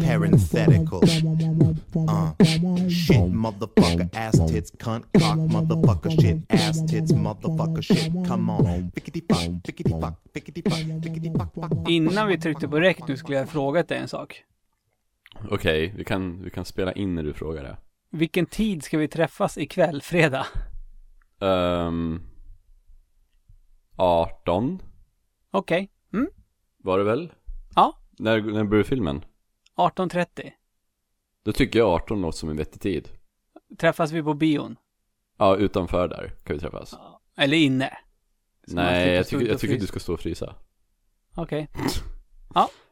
Parenthetical. Uh, shit, motherfucker, ass tits, cunt, cock, motherfucker, shit, ass tits, motherfucker, shit. Come on. Pickety fuck, pickety fuck, pickety fuck, pickety fuck, fuck. Innan vi tryckte på räck nu skulle jag fråga dig en sak. Okej, vi, kan, vi kan spela in när du frågar det. Vilken tid ska vi träffas ikväll, fredag? Um, 18 Okej. Mm. var det väl? Ja. När, när börjar filmen? 18.30. Då tycker jag 18 låter som en vettig tid. Träffas vi på bion? Ja, utanför där kan vi träffas. Eller inne? Så Nej, jag tycker, jag tycker frysa. du ska stå och frysa. Okej.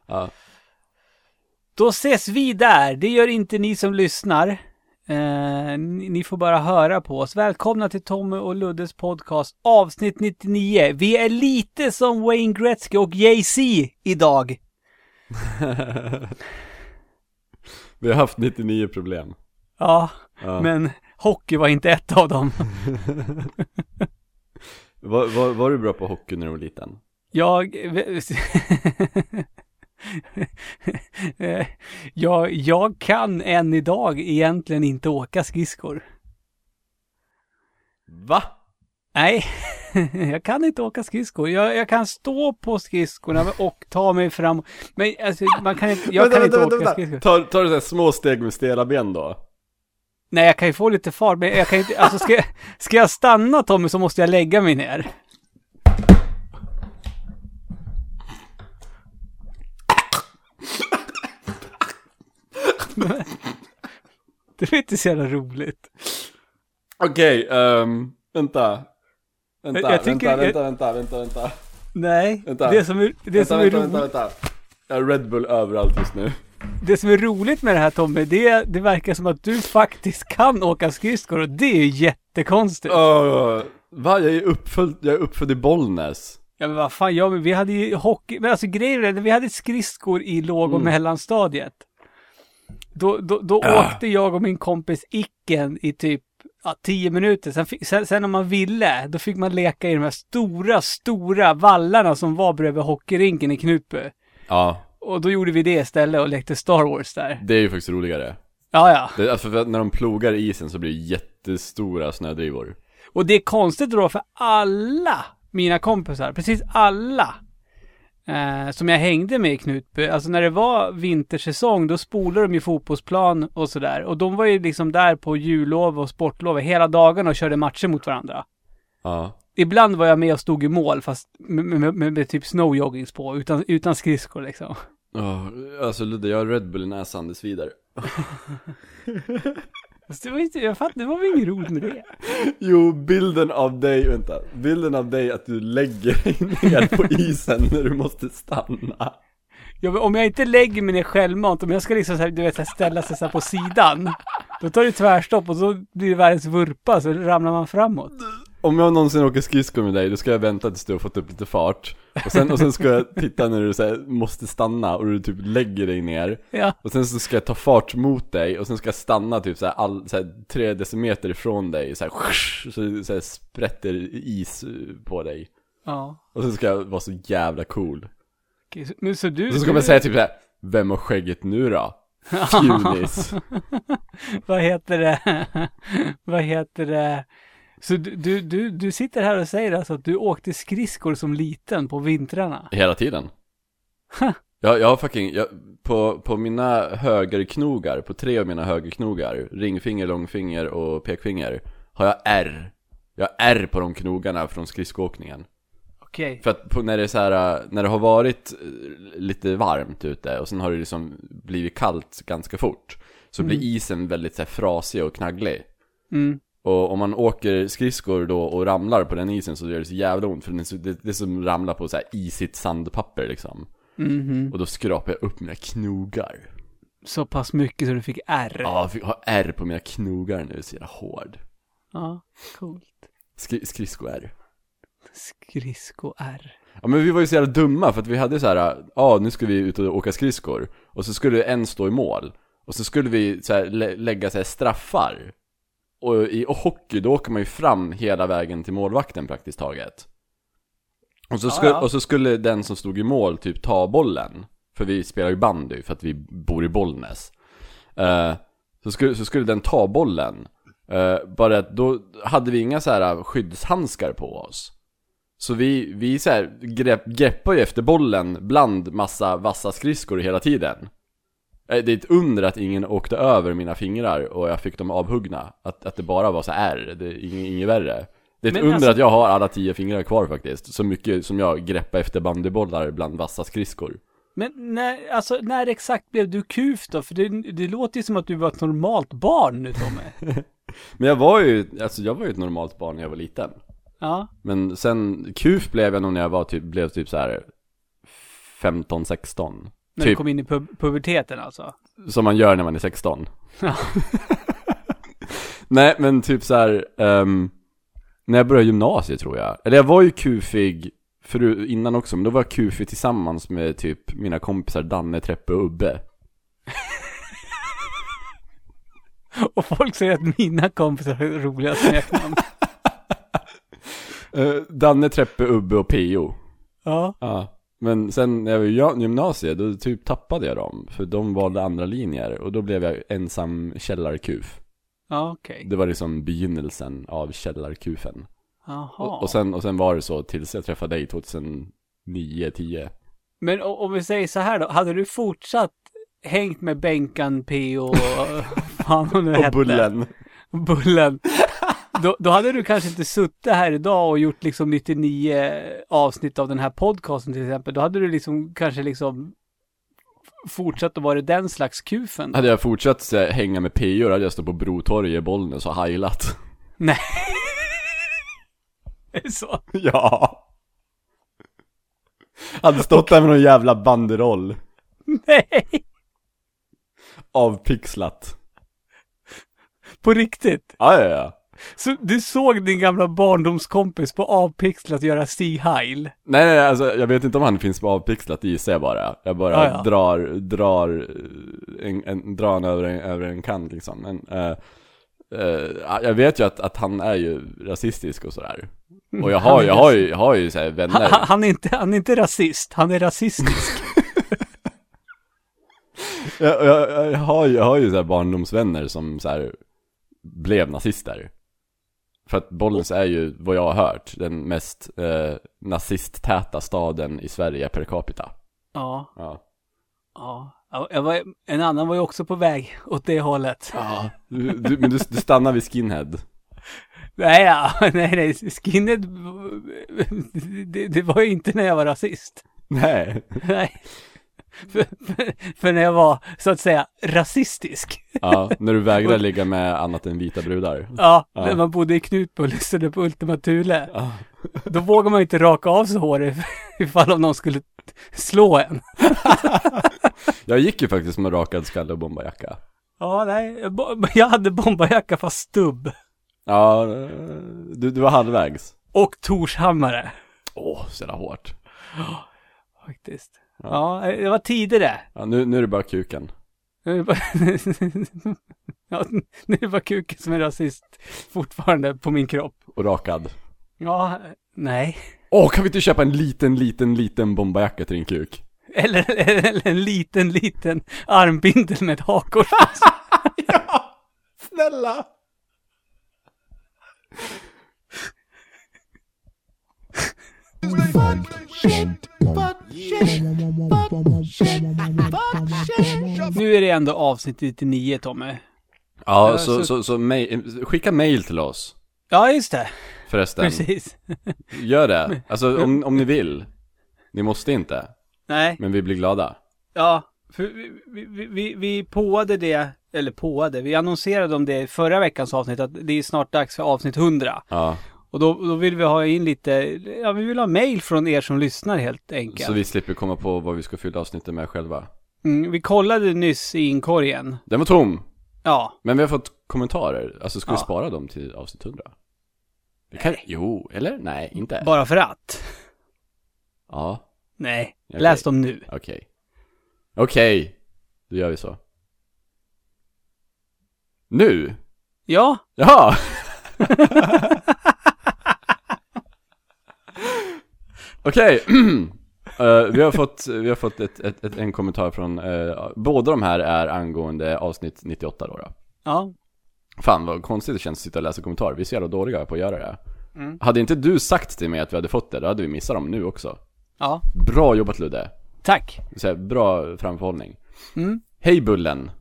Ja. Då ses vi där. Det gör inte ni som lyssnar. Eh, ni, ni får bara höra på oss. Välkomna till Tommy och Luddes podcast avsnitt 99. Vi är lite som Wayne Gretzky och Jay-Z idag. vi har haft 99 problem. Ja, Ja. men hockey var inte ett av dem. Var, var, var du bra på hockey när du var liten? Jag... Jag, jag kan än idag egentligen inte åka skridskor. Va? Nej, jag kan inte åka skridskor. Jag, jag kan stå på skridskorna och ta mig fram. Men alltså, man kan inte, jag kan inte åka skridskor. Ta, ta det så här små steg med stela ben då. Nej, jag kan ju få lite fart, men jag kan inte, alltså ska, jag- ska jag stanna Tommy så måste jag lägga mig ner. Det är inte så jävla roligt. Okej, ehm, vänta. Vänta, Jag tycker- vänta, vänta, vänta, vänta, vänta. Nej, Vänta. det som är, det vänta, som är vänta, roligt. vänta, vänta. Jag har Red Bull överallt just nu. Det som är roligt med det här Tommy, det, det verkar som att du faktiskt kan åka skridskor och det är ju jättekonstigt. Uh, va? Jag är uppfödd, jag är uppfödd i Bollnäs. Ja men vad fan, ja, men vi hade ju hockey, men alltså grejen är, vi hade skridskor i låg och Mm. mellanstadiet. Då, då, då Ah. åkte jag och min kompis Icken i typ ja, tio minuter. Sen, sen, sen om man ville, då fick man leka i de här stora, stora vallarna som var bredvid hockeyrinken i Knutby. Ja, Och då gjorde vi det istället och lekte Star Wars där. det är ju faktiskt roligare. Ja, ja. Det, alltså för när de plogar isen så blir det jättestora snödrivor. Och det är konstigt då för alla mina kompisar, precis alla eh, som jag hängde med i Knutby, alltså när det var vintersäsong då spolade de ju fotbollsplan och sådär. Och de var ju liksom där på jullov och sportlov hela dagarna och körde matcher mot varandra. Ja. Ibland var jag med och stod i mål fast med, med, med, med typ snowjoggings på, utan, utan skridskor liksom. Oh, alltså Ludde, jag har Red Bull i näsan, det svider. Fast det var inte, jag fattar, det var väl inget roligt med det. Jo, bilden av dig, vänta. Bilden av dig att du lägger dig ner på isen när du måste stanna. Ja, men om jag inte lägger mig ner självmant, om jag ska liksom så här, du vet, så här, ställa sig så här på sidan, då tar det tvärstopp och så blir det världens vurpa, så ramlar man framåt. Om jag någonsin åker skridskor med dig, då ska jag vänta tills du har fått upp lite fart. Och sen, och sen ska jag titta när du så här, måste stanna och du typ lägger dig ner. Ja, Och sen så ska jag ta fart mot dig och sen ska jag stanna typ så här, all, så här tre decimeter ifrån dig så här, så, så här sprätter is på dig. ja. Och sen ska jag vara så jävla cool. Okej, så, men så du... Och så ska du, man säga typ så här, vem har skägget nu då? Fjunis. Vad heter det? Vad heter det? Så du, du, du, du sitter här och säger alltså att du åkte skridskor som liten på vintrarna? Hela tiden. Jag, jag har fucking, jag, på, på mina högerknogar, på tre av mina högerknogar, ringfinger, långfinger och pekfinger, har jag R. Jag har R på de knogarna från skridskoåkningen. Okej. För att på, när det är så här, när det har varit äh, lite varmt ute och sen har det liksom blivit kallt ganska fort Så blir isen väldigt så här, frasig och knagglig Mm. Och om man åker skridskor då och ramlar på den isen så gör det så jävla ont För det är, så, det, det är som att ramla på så här isigt sandpapper liksom Mhm. Och då skrapar jag upp mina knogar Så pass mycket så du fick R? Ja, jag fick- har R på mina knogar nu, så jävla hård Ja, coolt. Skri, Skridsko-R Skridsko-R. Ja men vi var ju så jävla dumma för att vi hade så här, ja nu ska vi ut och åka skridskor Och så skulle en stå i mål Och så skulle vi så här, lä lägga så här straffar Och i hockey då åker man ju fram hela vägen till målvakten praktiskt taget. Och så, skulle, Ja, ja. och så skulle den som stod i mål typ ta bollen. För vi spelar ju bandy för att vi bor i Bollnäs. Eh, så, skulle, så skulle den ta bollen. Eh, Bara att då hade vi inga så här skyddshandskar på oss. Så vi, vi så här grepp, greppar ju efter bollen bland massa vassa skridskor hela tiden Det är ett under att ingen åkte över mina fingrar och jag fick dem avhuggna Att, att det bara var så här, det är inget, inget värre Det är ett Men under alltså- att jag har alla tio fingrar kvar faktiskt Så mycket som jag greppar efter bandybollar bland vassa skridskor Men när, alltså, när exakt blev du kuf då? För det, det låter ju som att du var ett normalt barn nu Tommy. Men jag var ju, alltså jag var ju ett normalt barn när jag var liten Ja. Men sen, kuf blev jag nog när jag var typ, blev typ så här 15-16 När du Typ kom in i pub puberteten alltså. Som man gör när man är 16 Ja. Nej men typ så här, ehm, När jag började gymnasiet tror jag Eller jag var ju kufig för, innan också Men då var jag kufig tillsammans med typ mina kompisar Danne, Treppe och Ubbe Och folk säger att mina kompisar har roliga smeknamn. Eh, Danne, Treppe, Ubbe och Pio ja. Ja Men sen när jag var i gymnasiet då typ tappade jag dem För de valde andra linjer och då blev jag ensam källarkuf Ja, okej. Det var liksom begynnelsen av källarkufen Jaha. och, och, sen, och sen var det så tills jag träffade dig 2009, 10 Men om vi säger så här då, hade du fortsatt hängt med Benkan, P och fan hon nu Och hette. Bullen Bullen. Då, då hade du kanske inte suttit här idag och gjort liksom 99 avsnitt av den här podcasten till exempel. Då hade du liksom kanske liksom fortsatt att vara den slags kufen. Hade jag fortsatt så här, hänga med PO hade jag stått på Brotorget i Bollnäs och heilat Nej. Är det så? Ja Hade stått där med någon jävla banderoll Nej. Avpixlat På riktigt. Ja, ja, ja Så du såg din gamla barndomskompis på avpixlat göra Stig Heil? Nej, nej, alltså jag vet inte om han finns på avpixlat, det gissar jag bara Jag bara Ja, ja. drar, drar, eh, en, en, drar en över en, över en kant liksom Men, eh, eh, jag vet ju att, att han är ju rasistisk och sådär Och jag har, jag har ju, jag har ju så vänner han, han, är inte, han är inte rasist, han är rasistisk. jag, jag, jag, har, jag har ju så här barndomsvänner som så här blev nazister För att Bollnäs är ju, vad jag har hört, den mest eh, nazisttäta staden i Sverige per capita ja, Ja, ja. Var, en annan var ju också på väg åt det hållet. ja. Du, du, men du, du stannar vid skinhead Nej, ja, nej, nej, skinhead, det, det var ju inte när jag var rasist. Nej Nej. För, för, för när jag var, så att säga, rasistisk. Ja, när du vägrar ligga med annat än vita brudar Ja, Ja. när man bodde i Knutby och lyssnade på Ultima Thule. ja. Då vågar man ju inte raka av sig håret ifall om någon skulle slå en. Jag gick ju faktiskt med rakad skalle och bombarjacka Ja, nej, jag hade bombarjacka fast stubb. Ja, du, du var halvvägs Och Torshammare. Åh, så jävla hårt Faktiskt. Ja, det var tidigare. Ja, nu, nu är det bara kuken Nu är det bara, ja, nu är det bara kuken som är rasist fortfarande på min kropp. och rakad Ja, nej. Åh, kan vi inte köpa en liten, liten, liten bombarjacka till din kuk? Eller, eller en liten, liten armbindel med ett hakkors ja, snälla! Nu är det ändå avsnitt 99, Tommy. Ja, så, så- så, så, mail, skicka mail till oss Ja, just det. förresten. Precis. Gör det. Alltså om, om ni vill. Ni måste inte, Nej, men vi blir glada. ja. För vi, vi, vi- vi, vi påade det, eller påade, vi annonserade om det i förra veckans avsnitt att det är snart dags för avsnitt 100. Ja, Och då, då vill vi ha in lite, ja vi vill ha mail från er som lyssnar helt enkelt. så vi slipper komma på vad vi ska fylla avsnittet med själva. mm, vi kollade nyss i inkorgen. Den var tom, Ja, men vi har fått kommentarer. Alltså ska vi Ja. spara dem till avsnitt 100? Vi kan, jo, eller? Nej, inte. bara för att. Ja, Nej, Okej. läs dem nu. okej. Okej, då gör vi så. Nu? Ja, Jaha! Okej, Eh, vi har fått, vi har fått ett, ett, ett, en kommentar från, eh, båda de här är angående avsnitt 98 då, då. ja. Fan vad konstigt det känns att sitta och läsa kommentarer, vi är så jävla dåliga på att göra det. Mm. Hade inte du sagt till mig att vi hade fått det, då hade vi missat dem nu också. Ja, Bra jobbat Ludde! tack. Så bra framförhållning. Mm. Hej Bullen!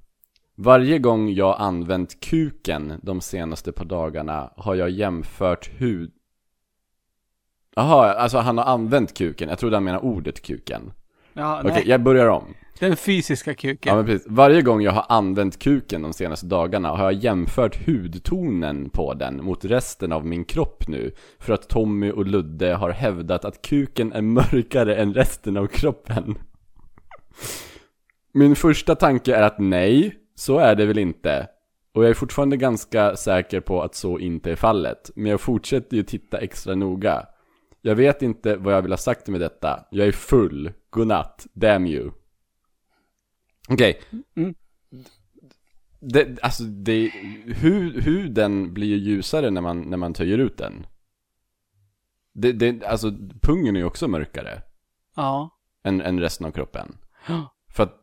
Varje gång jag använt kuken de senaste par dagarna har jag jämfört hud... Jaha, alltså han har använt kuken. Jag trodde han menade ordet kuken. Ja, Okej, nej. jag börjar om. Den fysiska kuken. Ja men precis. Varje gång jag har använt kuken de senaste dagarna har jag jämfört hudtonen på den mot resten av min kropp nu. För att Tommy och Ludde har hävdat att kuken är mörkare än resten av kroppen. Min första tanke är att nej, så är det väl inte. Och jag är fortfarande ganska säker på att så inte är fallet. Men jag fortsätter ju titta extra noga. Jag vet inte vad jag vill ha sagt med detta. Jag är full. Godnatt. Damn you. Okej. Mm. Det, alltså det, hud, huden blir ju ljusare när man, när man töjer ut den. Det, det, alltså pungen är ju också mörkare Ja. än, än resten av kroppen. För att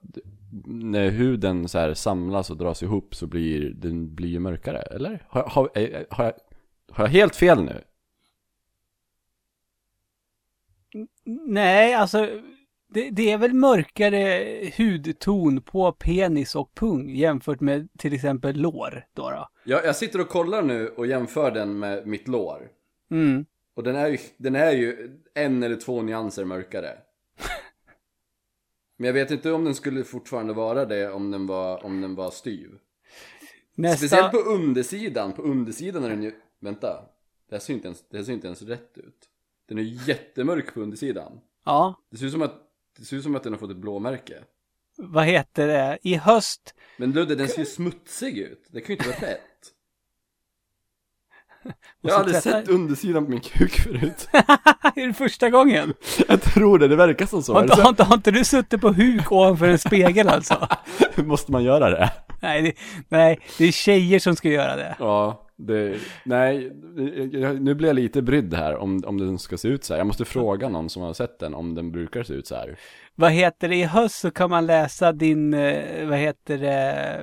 när huden så här samlas och dras ihop så blir den blir ju mörkare, eller? Har, har, är- har, jag, har jag helt fel nu? Nej, alltså det, det är väl mörkare hudton på penis och pung jämfört med till exempel lår då. då. Jag, jag sitter och kollar nu och jämför den med mitt lår. Mm. Och den är ju, den är ju en eller två nyanser mörkare. Men jag vet inte om den skulle fortfarande vara det om den var, om den var styv. Nästa... Speciellt på undersidan, på undersidan är den ju, vänta. Det här ser inte ens, det här ser inte ens rätt ut. Den är jättemörk på undersidan. Ja, Det ser ut som att, det ser ut som att den har fått ett blåmärke. vad heter det? I höst Men Ludde, den ser ju smutsig ut. Det kan ju inte vara rätt. Jag har aldrig sett undersidan på min kuk förut. är det första gången? Jag tror det, det verkar som så. Har inte, har, inte, har inte du suttit på huk ovanför en spegel alltså? så måste man göra det. Nej det, nej, det är tjejer som ska göra det. Ja, det, nej, nu blir jag lite brydd här om, om den ska se ut så här. Jag måste fråga någon som har sett den om den brukar se ut så här. Vad heter det? I höst så kan man läsa din, eh, vad heter det,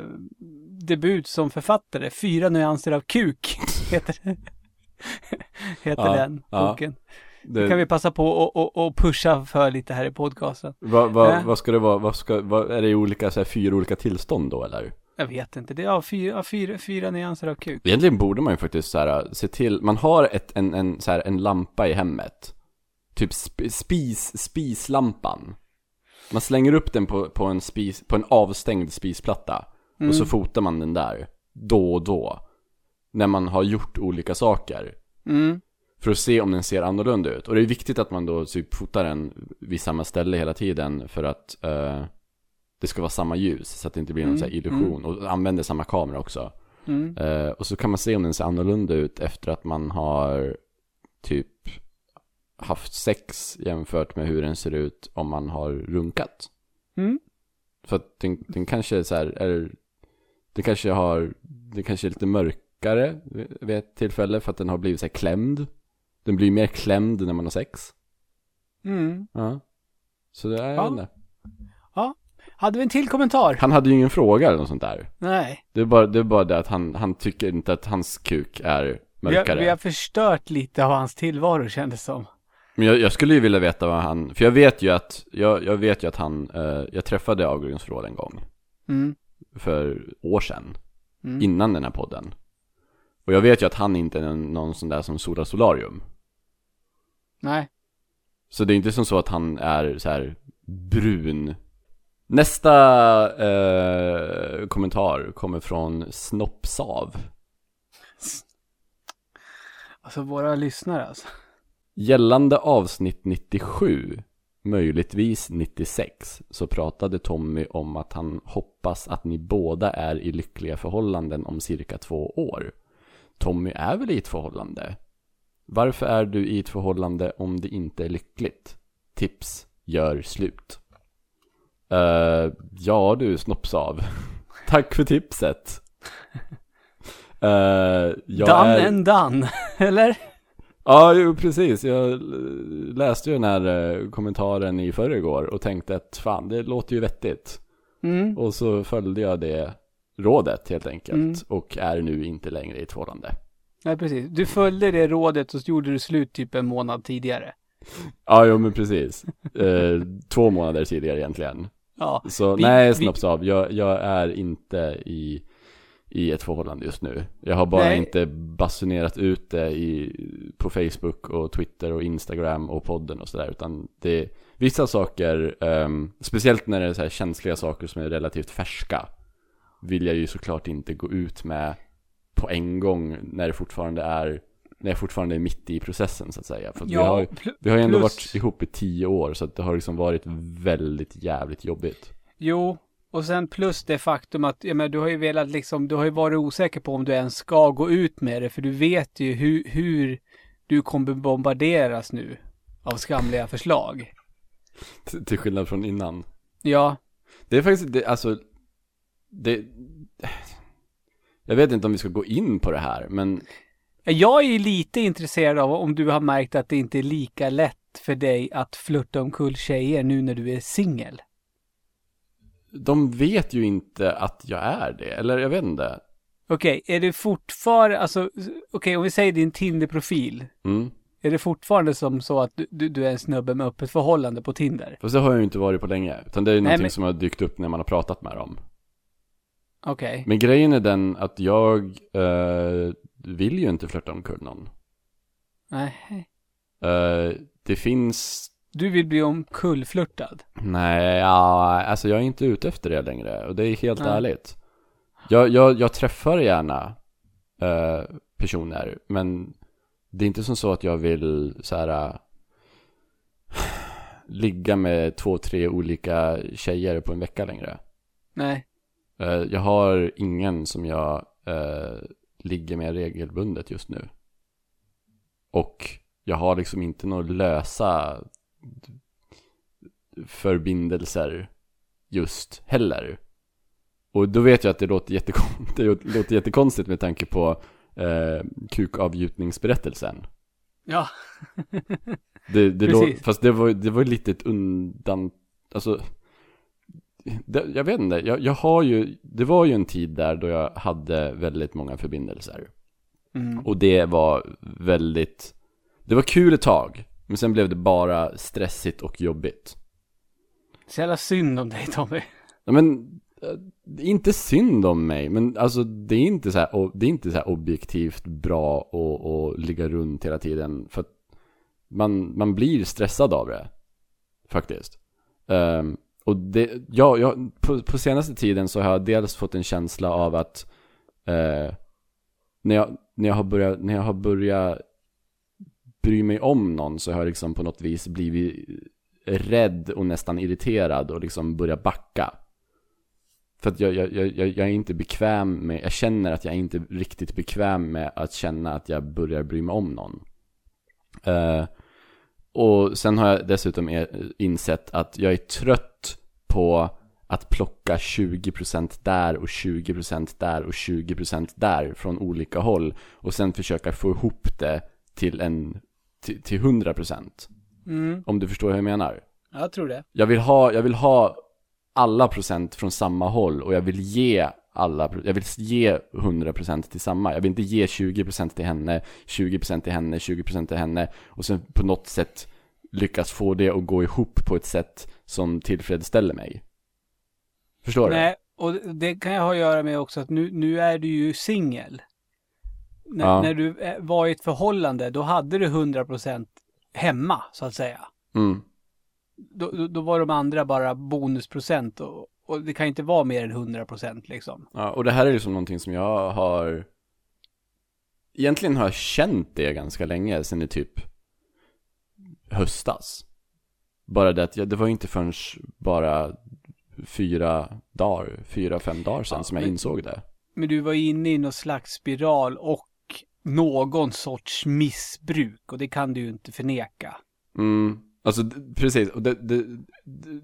debut som författare. Fyra nyanser av kuk, heter heter Ja, den ja. boken. Det, Det kan vi passa på och, och, och pusha för lite här i podcasten. vad, vad, Äh. vad ska det vara, vad ska, vad, är det olika, så här, fyra olika tillstånd då eller? Jag vet inte, det är ja, fyra, ja, fyra, fyra nyanser av kuk. Egentligen borde man ju faktiskt så här, se till, man har ett, en, en, så här, en lampa i hemmet. Typ sp, spis, spislampan. Man slänger upp den på, på, en spis, på en avstängd spisplatta. Och så fotar man den där, då och då. När man har gjort olika saker. Mm. För att se om den ser annorlunda ut. Och det är viktigt att man då typ fotar den vid samma ställe hela tiden. För att eh, det ska vara samma ljus. Så att det inte blir någon Mm, här illusion. Och använder samma kamera också. Mm. Eh, och så kan man se om den ser annorlunda ut efter att man har typ haft sex jämfört med hur den ser ut om man har runkat. Mm. För att den, den kanske är så här, är, den kanske har, den kanske är lite mörkare vid ett tillfälle för att den har blivit så här klämd. Den blir mer klämd när man har sex. Mm. Ja. Så det är, Ja. vet inte. Hade vi en till kommentar? Han hade ju ingen fråga eller något sånt där. Nej. Det är bara det, är bara det att han, han tycker inte att hans kuk är Vi mörkare. har, vi har förstört lite av hans tillvaro kändes som. Men jag, jag skulle ju vilja veta vad han, för jag vet ju att, jag, jag vet ju att han, eh, jag träffade Augurinsvrål en gång. Mm. För år sedan. Mm. Innan den här podden. Och jag vet ju att han inte är någon, sån där som solar solarium. Nej. Så det är inte som så att han är så här brun. Nästa eh, kommentar kommer från Snoppsav. Alltså våra lyssnare alltså. Gällande avsnitt 97, möjligtvis 96, så pratade Tommy om att han hoppas att ni båda är i lyckliga förhållanden om cirka två år. Tommy är väl i ett förhållande? Varför är du i ett förhållande om det inte är lyckligt? tips gör slut. Uh, ja du Snoppsav. Tack för tipset. Uh, done är... and done, eller? Ja, jo, precis. Jag läste ju den här eh, kommentaren i förrgår och tänkte att fan, det låter ju vettigt. Mm. Och så följde jag det rådet helt enkelt mm. och är nu inte längre i ett förhållande. Nej, precis. Du följde det rådet och så gjorde du slut typ en månad tidigare. Ja, jo men precis. Eh, två månader tidigare egentligen. Ja. Så vi, nej, snabbt av. Jag, jag är inte i i ett förhållande just nu. Jag har bara Nej. inte basunerat ut det i, på Facebook och Twitter och Instagram och podden och sådär. Utan det är vissa saker, um, speciellt när det är så här känsliga saker som är relativt färska, vill jag ju såklart inte gå ut med på en gång när det fortfarande är när jag fortfarande är mitt i processen så att säga. För ja, vi, har, vi har ju ändå plus... varit ihop i tio år så att det har liksom varit väldigt jävligt jobbigt. Jo, och sen plus det faktum att, ja men du har ju velat liksom, du har ju varit osäker på om du ens ska gå ut med det, för du vet ju hur, hur du kommer bombarderas nu av skamliga förslag. T till skillnad från innan. Ja. Det är faktiskt, det, alltså, det, jag vet inte om vi ska gå in på det här, men jag är lite intresserad av om du har märkt att det inte är lika lätt för dig att flirta omkull tjejer nu när du är singel de vet ju inte att jag är det, eller jag vet inte. Okej, okay, är det fortfarande, alltså, okej okay, om vi säger din Tinder-profil. Mm. Är det fortfarande som så att du, du, du, är en snubbe med öppet förhållande på Tinder? Fast det har jag ju inte varit på länge. Utan det är ju någonting men... som har dykt upp när man har pratat med dem. Okej. Okay. Men grejen är den att jag uh, vill ju inte flörta omkull någon. Nej. Uh, det finns du vill bli omkullflörtad? Nej, ja, alltså jag är inte ute efter det längre. Och det är helt Nej. ärligt. Jag, jag, jag träffar gärna uh, personer, men det är inte som så att jag vill så här uh, ligga med två, tre olika tjejer på en vecka längre. Nej. Uh, jag har ingen som jag ligger med regelbundet just nu. Och jag har liksom inte några lösa förbindelser just heller. Och då vet jag att det låter, jättekon det låter jättekonstigt med tanke på eh, kukavgjutningsberättelsen. Ja. det, det låter, fast det var, det var lite ett undan, alltså det, jag vet inte, jag, jag, har ju, det var ju en tid där då jag hade väldigt många förbindelser. Mm. Och det var väldigt, det var kul ett tag. Men sen blev det bara stressigt och jobbigt. Så jävla synd om dig Tommy. Ja, men, är inte synd om mig, men alltså det är inte så här, det är inte så objektivt bra att, att ligga runt hela tiden. För att man, man blir stressad av det. Faktiskt. Um, och det, ja, jag, på, på, senaste tiden så har jag dels fått en känsla av att uh, när, jag, när, jag har börjat, när jag har börjat bry mig om någon så har jag liksom på något vis blivit rädd och nästan irriterad och liksom börjat backa. För att jag, jag, jag, jag är inte bekväm med, jag känner att jag är inte riktigt bekväm med att känna att jag börjar bry mig om någon. Uh, och sen har jag dessutom insett att jag är trött på att plocka 20% där och 20% där och 20% där från olika håll. Och sen försöka få ihop det till en till, till 100% mm. Om du förstår hur jag menar. Jag tror det. Jag vill ha, jag vill ha alla procent från samma håll och jag vill ge alla, jag vill ge 100% till samma. Jag vill inte ge 20% till henne, 20% till henne, 20% till henne och sen på något sätt lyckas få det att gå ihop på ett sätt som tillfredsställer mig. Förstår Nej, du? och det kan jag ha att göra med också att nu, nu är du ju singel när, ja. när du eh, var i ett förhållande, då hade du 100% hemma, så att säga. Mm. Då, då, då, var de andra bara bonusprocent och, och det kan inte vara mer än 100% liksom. Ja, och det här är ju som någonting som jag har Egentligen har jag känt det ganska länge, sen i typ höstas. Bara det att jag, det var inte förrän bara fyra dagar, fyra, fem dagar sedan ja, som jag men, insåg det. Men du var inne i någon slags spiral och någon sorts missbruk och det kan du ju inte förneka. Mm. Alltså precis, och det, det,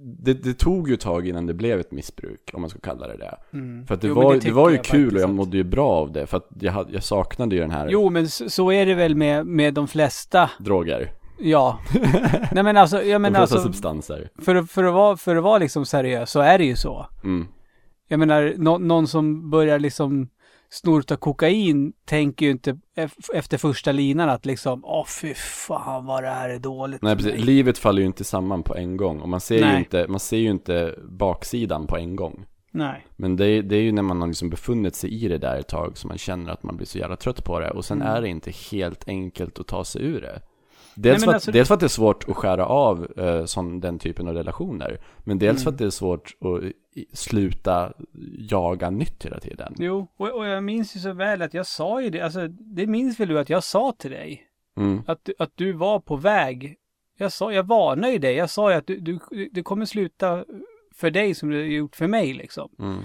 det, det tog ju ett tag innan det blev ett missbruk, om man ska kalla det det. Mm. För att det, Jo, var, det, var ju kul och jag mådde ju bra av det, för att jag, hade, jag saknade ju den här Jo, men så, så är det väl med, med de flesta. droger. Ja. Nej men alltså, jag menar alltså, substanser. för, för, att vara, för att vara liksom seriös så är det ju så. Mm. Jag menar, nå, någon som börjar liksom snorta kokain tänker ju inte ef- efter första linan att liksom, åh fy fan vad det här är dåligt. Nej precis, mig." livet faller ju inte samman på en gång och man ser, ju Nej. inte, man ser ju inte baksidan på en gång. Nej. Men det, är- det är ju när man har liksom befunnit sig i det där ett tag som man känner att man blir så jävla trött på det och sen Mm. är det inte helt enkelt att ta sig ur det. Dels, men för, att, alltså- dels för att det är svårt att skära av eh, sån, den typen av relationer. Men dels Mm. för att det är svårt att sluta jaga nytt hela tiden. Jo, och, och jag minns ju så väl att jag sa ju det, alltså det minns väl du att jag sa till dig? Mm. Att, du- att du var på väg. Jag sa, jag varnade ju dig. Jag sa ju att du, du, det kommer sluta för dig som det har gjort för mig liksom. Mm.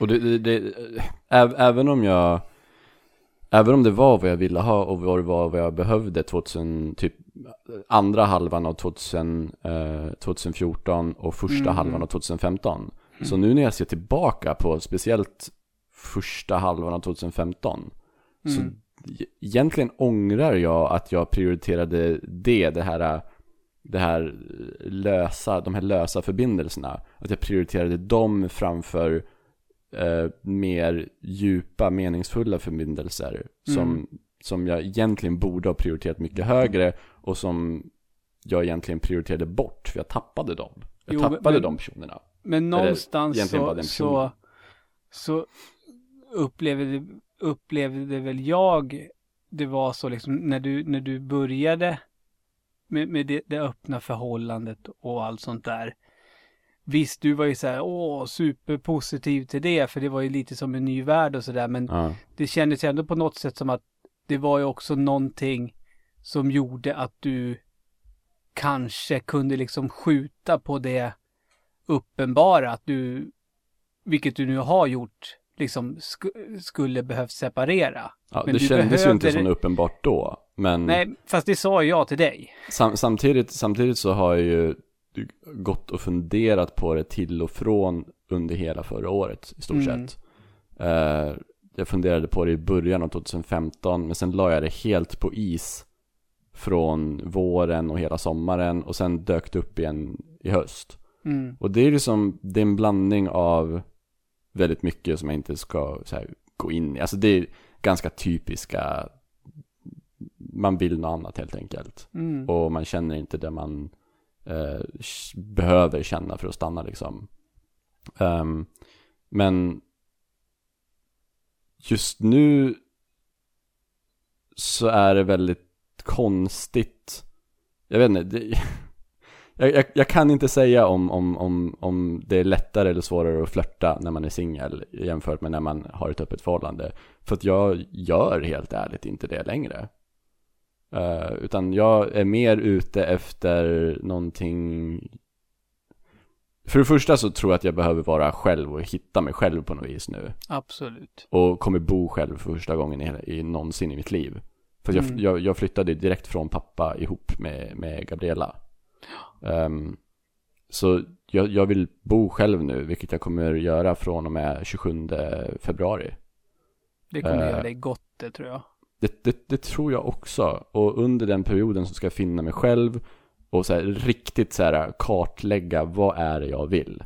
Och det, det, det äv, även om jag Även om det var vad jag ville ha och vad det var vad jag behövde 2000, typ andra halvan av 2000, eh, 2014 och första Mm. halvan av 2015. Så nu när jag ser tillbaka på speciellt första halvan av 2015 så Mm. e- egentligen ångrar jag att jag prioriterade det, det här, det här lösa, de här lösa förbindelserna. Att jag prioriterade dem framför eh, mer djupa, meningsfulla förbindelser. Som, Mm. som jag egentligen borde ha prioriterat mycket högre och som jag egentligen prioriterade bort, för jag tappade dem. Jag Jo, tappade men- de personerna. Men någonstans så, så, upplevde, upplevde väl jag det var så liksom när du, när du började med, med det, det öppna förhållandet och allt sånt där. Visst, du var ju så här, åh, superpositiv till det, för det var ju lite som en ny värld och sådär, men Ja. det kändes ändå på något sätt som att det var ju också någonting som gjorde att du kanske kunde liksom skjuta på det uppenbara att du, vilket du nu har gjort, liksom sk- skulle behövt separera. Ja, Men det kändes ju inte behövde- så uppenbart då. Men Nej, fast det sa jag till dig. sam, samtidigt, samtidigt så har jag ju gått och funderat på det till och från under hela förra året i stort Mm. sett. Eh, jag funderade på det i början av 2015 men sen la jag det helt på is från våren och hela sommaren och sen dök det upp igen i höst. Mm. Och det är liksom, det är en blandning av väldigt mycket som jag inte ska här, gå in i. Alltså det är ganska typiska, man vill något annat helt enkelt. Mm. Och man känner inte det man eh, behöver känna för att stanna liksom. Ehm, men just nu så är det väldigt konstigt. Jag vet inte, det, jag, jag, jag kan inte säga om, om, om, om det är lättare eller svårare att flörta när man är singel jämfört med när man har ett öppet förhållande. För att jag gör helt ärligt inte det längre. Eh, utan jag är mer ute efter någonting För det första så tror jag att jag behöver vara själv och hitta mig själv på något vis nu Absolut. Och kommer bo själv för första gången i, i någonsin i mitt liv För Mm. jag, jag flyttade direkt från pappa ihop med, med Gabriella Ehm, Så jag, jag vill bo själv nu, vilket jag kommer göra från och med 27 februari Det kommer Eh. göra dig gott det tror jag. Det, det, det tror jag också. Och under den perioden så ska jag finna mig själv och så här, riktigt så här, kartlägga vad är det jag vill.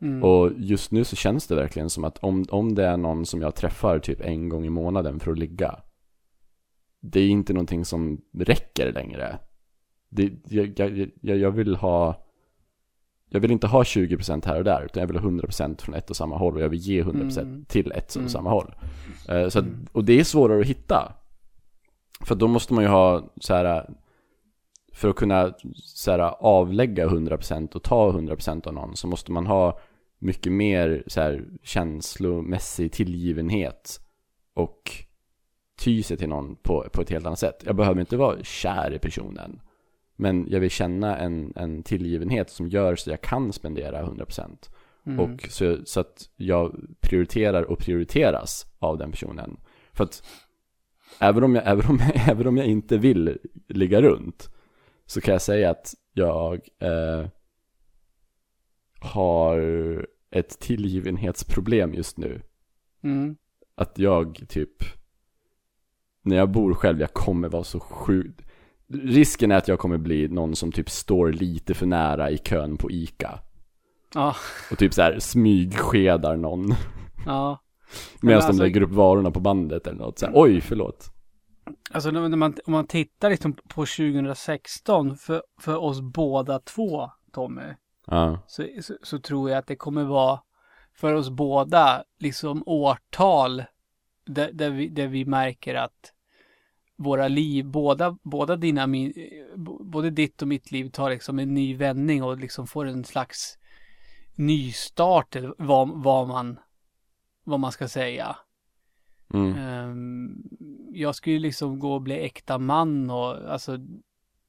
Mm. Och just nu så känns det verkligen som att om, om det är någon som jag träffar typ en gång i månaden för att ligga. Det är inte någonting som räcker längre. Det, jag, jag, jag, vill ha jag vill inte ha 20% här och där, utan jag vill ha 100% från ett och samma håll och jag vill ge 100% Mm. till ett och Mm. samma håll. Eh, så att, Mm. och det är svårare att hitta. För då måste man ju ha så här för att kunna så här, avlägga 100% och ta 100% av någon så måste man ha mycket mer så här, känslomässig tillgivenhet och ty sig till någon på, på ett helt annat sätt. Jag behöver inte vara kär i personen. Men jag vill känna en, en tillgivenhet som gör så jag kan spendera 100%. Mm. Och så, så att jag prioriterar och prioriteras av den personen. För att även om jag, även om, även om jag inte vill ligga runt så kan jag säga att jag eh, har ett tillgivenhetsproblem just nu. Mm. Att jag typ, när jag bor själv, jag kommer vara så sjukt. Risken är att jag kommer bli någon som typ står lite för nära i kön på ICA. Ja, Och typ så här smygskedar någon. ja. Medan alltså- de lägger upp varorna på bandet eller något. Så här, Oj, förlåt. Alltså när man, om man tittar liksom på 2016 för, för oss båda två, Tommy, Ja. så, så, så tror jag att det kommer vara för oss båda liksom årtal där, där, vi, där vi märker att våra liv, båda, båda dina, b- både ditt och mitt liv tar liksom en ny vändning och liksom får en slags nystart eller vad, vad man, vad man ska säga. Mm. Ehm, jag skulle liksom gå och bli äkta man och alltså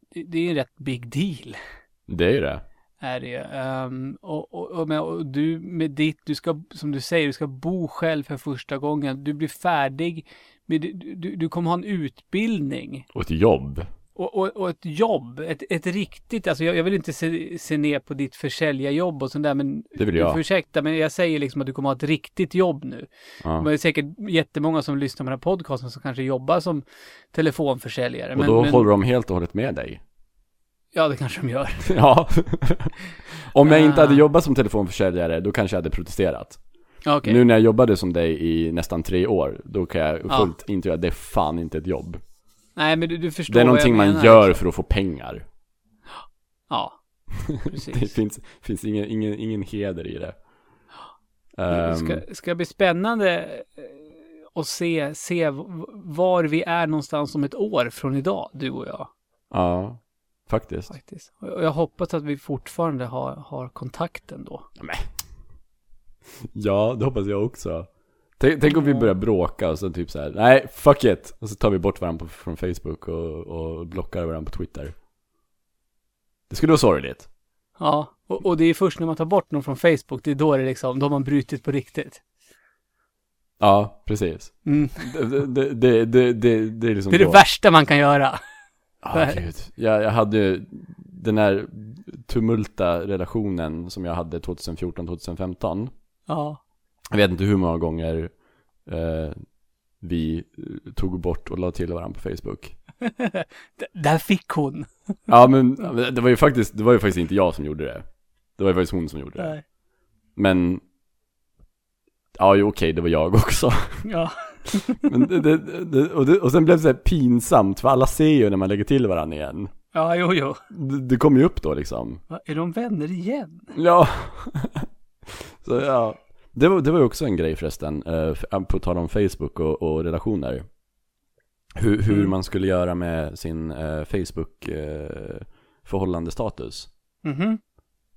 det, är en rätt big deal. Det är ju det. Är det. Ehm, och, och, och, med, och du med ditt, du ska, som du säger, du ska bo själv för första gången. Du blir färdig. Med, du, du, du kommer ha en utbildning. Och ett jobb. Och, och, och ett jobb. Ett, ett riktigt, alltså jag, jag vill inte se, se ner på ditt försäljarjobb och sånt där. Men Det vill du jag. får ursäkta, men jag säger liksom att du kommer ha ett riktigt jobb nu. Ja. Men det är säkert jättemånga som lyssnar på den här podcasten som kanske jobbar som telefonförsäljare. Och men, då men, håller de helt och hållet med dig. Ja, det kanske de gör. ja. Om jag inte hade Ah. jobbat som telefonförsäljare, då kanske jag hade protesterat. Ja, Okej. Nu när jag jobbade som dig i nästan tre år, då kan jag Ja. fullt intyga att det är fan inte ett jobb. Nej, men du, du förstår Det är vad någonting jag man menar, gör liksom. för att få pengar. Ja, Det precis. finns, finns ingen, ingen, ingen heder i det. Det Ehm, ska, ska bli spännande eh, att se, se var vi är någonstans om ett år från idag, du och jag. ja, faktiskt. Faktiskt. Och jag hoppas att vi fortfarande har, har kontakten då. Ja, det hoppas jag också. Tänk, tänk om vi börjar bråka och så typ så här, nej, fuck it. Och så tar vi bort varandra på, från Facebook och, och blockar varandra på Twitter. Det skulle vara sorgligt. Ja, och, och det är först när man tar bort någon från Facebook, det är då det liksom, då har man brutit på riktigt. Ja, precis. Mm. Det, det, det, det, det, det är liksom Det är det då. värsta man kan göra. Ja, gud. Jag, jag hade ju den här tumulta relationen som jag hade 2014-2015. Ja. Jag vet inte hur många gånger eh, vi eh, tog bort och la till varandra på Facebook. Där fick hon. Ja men det var ju faktiskt, det var ju faktiskt inte jag som gjorde det. Det var ju faktiskt hon som gjorde det. Nej. Men, ja ju okej, det var jag också. Ja. Men det, det, det, och, det, och sen blev det så här pinsamt, för alla ser ju när man lägger till varandra igen. Ja, jo, jo. Det, det kommer ju upp då liksom. Va, är de vänner igen? Ja. Så ja. Det var, det var också en grej förresten, eh, på tal om Facebook och, och relationer. Hur, hur Mm. man skulle göra med sin eh, Facebook eh, förhållandestatus. Mhm.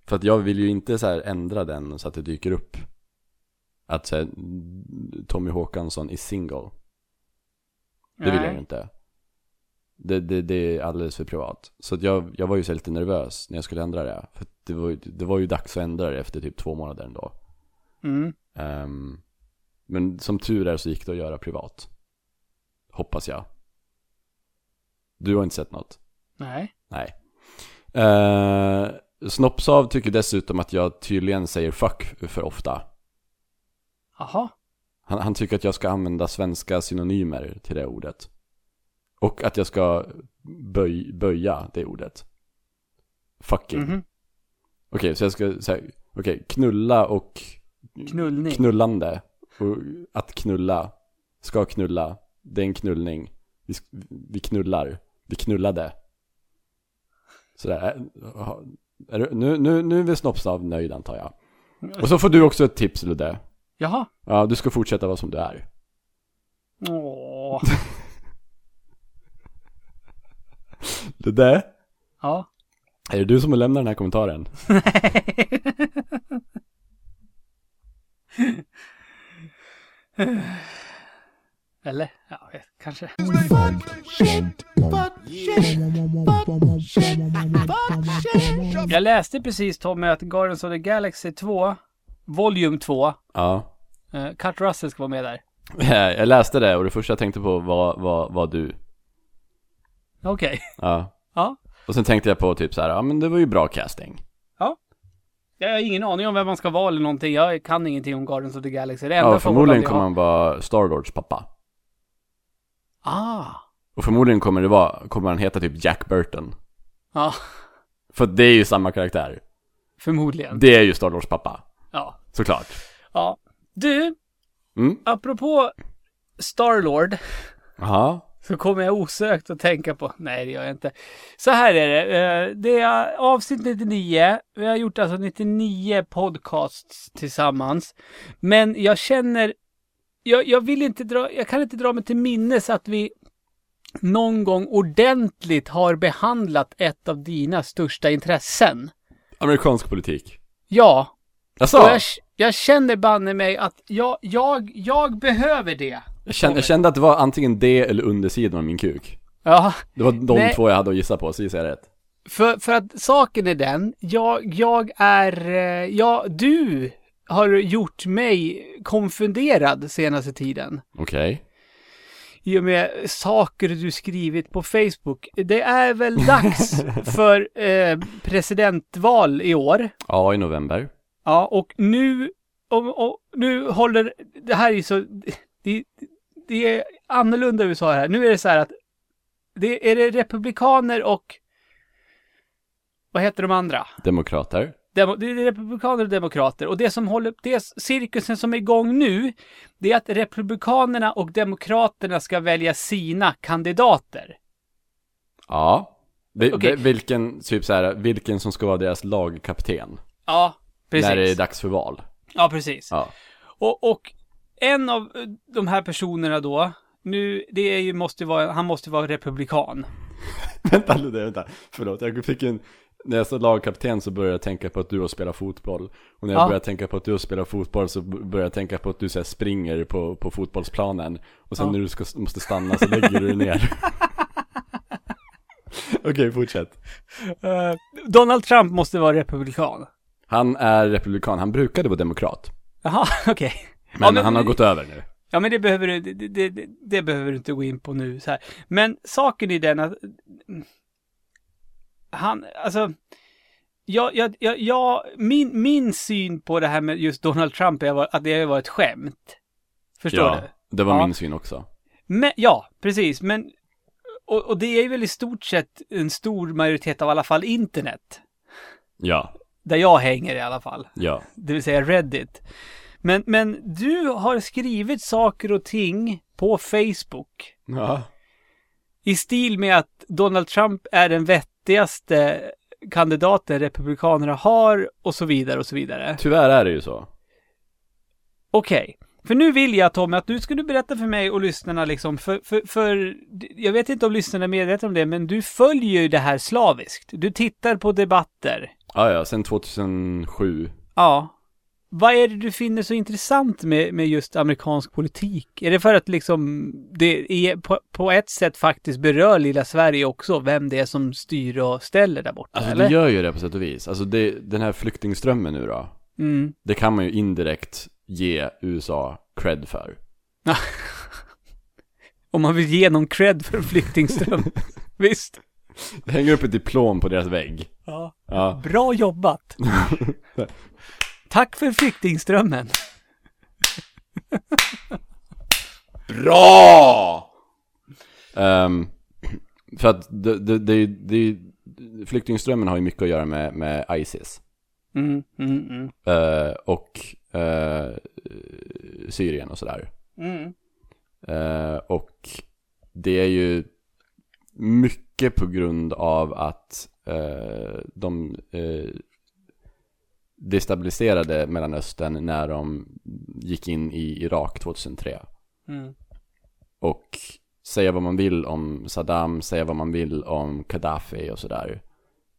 För att jag vill ju inte så här ändra den så att det dyker upp. Att så här, Tommy Håkansson är single. Det vill jag ju inte. Det, det, det är alldeles för privat. Så jag, jag var ju så lite nervös när jag skulle ändra det. För det var, ju- det var ju dags att ändra det efter typ två månader ändå. Mm. Ehm, men som tur är så gick det att göra privat. Hoppas jag. Du har inte sett något? Nej. Nej. Uh, Snoppsav tycker dessutom att jag tydligen säger fuck för ofta. Jaha. Han, han tycker att jag ska använda svenska synonymer till det ordet. Och att jag ska böj, böja det ordet. Fucking. Mhm. Okej, så jag ska säga, okej, knulla och Knullning. knullande. Och att knulla, ska knulla, det är en knullning. Vi, vi knullar, vi knullade. Sådär, är, nu, nu, nu är vi snoppsav nöjd antar jag. Och så får du också ett tips Ludde. Jaha. Ja, du ska fortsätta vara som du är. Åh. Ludde, Ja. är det du som har lämnat den här kommentaren? Eller? Ja, kanske. Jag läste precis Tommy att Guardians of the Galaxy 2, Volume 2, Ja. eh, Kurt Russell ska vara med där. Jag läste det och det första jag tänkte på var, var, var du. Okej. Ja. Ja. Och sen tänkte jag på typ så här, ja men det var ju bra casting. Jag har ingen aning om vem man ska vara eller någonting. Jag kan ingenting om Guardians of the Galaxy. Det enda Ja, förmodligen kommer han vara Starlords pappa. Ah. Och förmodligen kommer det vara, kommer han heta typ Jack Burton. Ja, För det är ju samma karaktär. förmodligen. Det är ju Starlords pappa. Ja. Såklart. Ja. Du, Mm. apropå Starlord. Jaha. Så kommer jag osökt att tänka på, nej det gör jag inte. Så här är det, eh, det är avsnitt 99. Vi har gjort alltså 99 podcasts tillsammans. Men jag känner, jag, jag vill inte dra, jag kan inte dra mig till minnes att vi någon gång ordentligt har behandlat ett av dina största intressen. Amerikansk politik. Ja, Jaså? jag, jag känner banne mig att jag, jag, jag behöver det. Jag kände, jag kände att det var antingen det eller undersidan av min kuk. Ja, Det var de Nej. två jag hade att gissa på, så gissade jag rätt. För, för att saken är den, jag, jag är, eh, ja, du har gjort mig konfunderad senaste tiden. Okej. I och med saker du skrivit på Facebook. Det är väl dags för eh, presidentval i år. Ja, i november. Ja, och nu, och, och, nu håller, det här är så, det, det är annorlunda USA här. Nu är det så här att, det är det republikaner och, vad heter de andra? Demokrater. Demo, det är republikaner och demokrater. Och det som håller, det cirkusen som är igång nu, det är att republikanerna och demokraterna ska välja sina kandidater. Ja. Vi, vi- Vilken, typ så här, vilken som ska vara deras lagkapten. Ja, precis. När det är dags för val. Ja, precis. Ja. Och, och en av de här personerna då, nu, det är ju, måste vara, han måste vara republikan. vänta lite, vänta. Förlåt, jag fick en... När jag sa lagkapten så började jag tänka på att du har spelat fotboll. Och när jag Ja. började tänka på att du har spelat fotboll så började jag tänka på att du så här, springer på, på fotbollsplanen. Och sen Ja. när du ska, måste stanna så lägger du dig ner. Okej, fortsätt. Eh, Donald Trump måste vara republikan. Han är republikan, han brukade vara demokrat. Jaha, okej. Men, Ja, han har gått över nu. Ja, men det behöver du, det, det, det, det behöver du inte gå in på nu så här. Men saken är den att han, alltså, jag, jag, jag, jag min, min syn på det här med just Donald Trump är att det var ett skämt. Förstår ja, du? det var Ja. min syn också. Men, ja, precis. Men, och, och det är väl i stort sett en stor majoritet av i alla fall internet. Ja, Där jag hänger i alla fall. ja. det vill säga Reddit. Men, men du har skrivit saker och ting på Facebook Ja. i stil med att Donald Trump är den vettigaste kandidaten republikanerna har och så vidare och så vidare. Tyvärr är det ju så. Okej. För nu vill jag Tommy att du skulle berätta för mig och lyssnarna liksom, för, för, för jag vet inte om lyssnarna är medvetna om det, men du följer ju det här slaviskt. Du tittar på debatter. Ja, ja, sen 2007. Ja. Vad är det du finner så intressant med, med just amerikansk politik? Är det för att liksom det är på, på ett sätt faktiskt berör lilla Sverige också, vem det är som styr och ställer där borta, Alltså eller? det gör ju det på sätt och vis. Alltså det, den här flyktingströmmen nu då. Mm. Det kan man ju indirekt ge USA cred för. Om man vill ge någon cred för flyktingström. Visst. Det hänger upp ett diplom på deras vägg. Ja. Ja. Bra jobbat. Tack för flyktingströmmen. Bra! Ehm, för att det, det, det, det, flyktingströmmen har ju mycket att göra med, med ISIS. Mm, mm, mm. Eh, och eh, Syrien och sådär. Eh, och det är ju mycket på grund av att de destabiliserade Mellanöstern när de gick in i Irak 2003. Mm. Och säga vad man vill om Saddam, säga vad man vill om Gaddafi och sådär.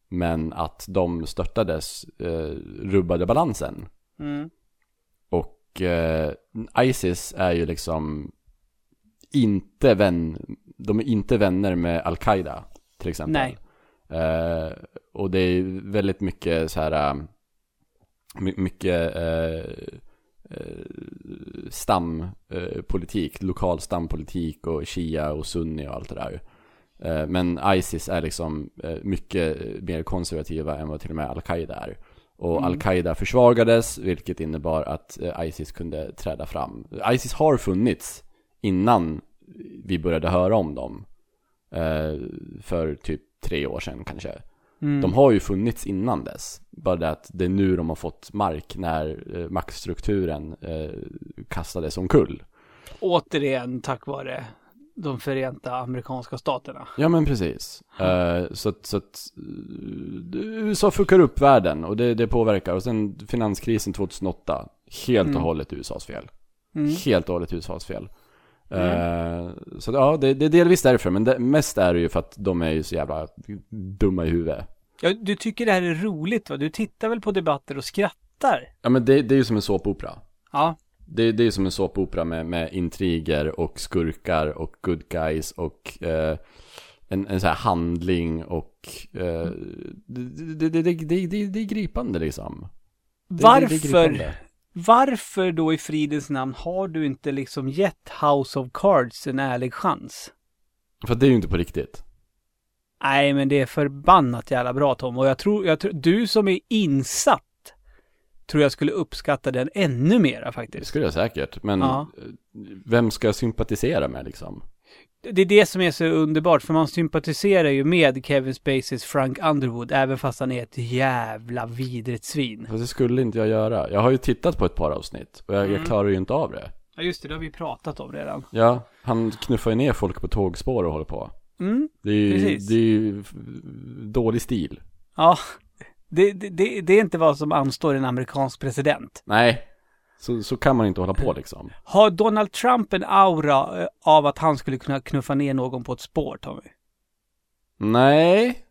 Men att de störtades eh, rubbade balansen. Mm. Och eh, Isis är ju liksom inte vän, de är inte vänner med Al-Qaida till exempel. Nej. Eh, och det är väldigt mycket så här, eh, my- mycket eh, eh, stampolitik, lokal stampolitik och shia och sunni och allt det där. Eh, men Isis är liksom eh, mycket mer konservativa än vad till och med Al-Qaida är. Och Mm. Al-Qaida försvagades, vilket innebar att Isis kunde träda fram. Isis har funnits innan vi började höra om dem. För typ tre år sedan kanske. Mm. De har ju funnits innan dess. Bara det att det är nu de har fått mark när eh, maktstrukturen eh, kastades omkull. Återigen tack vare de förenta amerikanska staterna. Ja men precis. Eh, så att, så att USA fuckar upp världen och det, det påverkar. Och sen finanskrisen 2008. Helt och Mm. hållet USAs fel. Mm. Helt och hållet USAs fel. Eh, så ja, det, det är delvis därför. Men det, mest är det ju för att de är ju så jävla dumma i huvudet. Ja, du tycker det här är roligt va? Du tittar väl på debatter och skrattar? Ja men det, det är ju som en såpopera. Ja. Det, det är ju som en såpopera med, med intriger och skurkar och good guys och eh, en, en sån här handling och eh, det, det, det, det, det, det, det är gripande liksom. Det, det, det är Varför. Varför då i fridens namn har du inte liksom gett House of Cards en ärlig chans? För det är ju inte på riktigt. Nej, men det är förbannat jävla bra Tom. Och jag tror, jag tror, du som är insatt tror jag skulle uppskatta den ännu mera Det faktiskt. skulle jag säkert. Men Ja. vem ska jag sympatisera med liksom? Det är det som är så underbart, för man sympatiserar ju med Kevin Spaceys Frank Underwood, även fast han är ett jävla vidrigt svin. Fast det skulle inte jag göra. Jag har ju tittat på ett par avsnitt och jag, Mm. jag klarar ju inte av det. Ja, just det, det har vi pratat om redan. Ja, han knuffar ju ner folk på tågspår och håller på. Mm, Det är ju, Precis. det är ju dålig stil. ja. Det, det, det, det är inte vad som anstår en amerikansk president. Nej, så, så kan man inte hålla på liksom. Har Donald Trump en aura eh, av att han skulle kunna knuffa ner någon på ett spår, Tommy? Nej,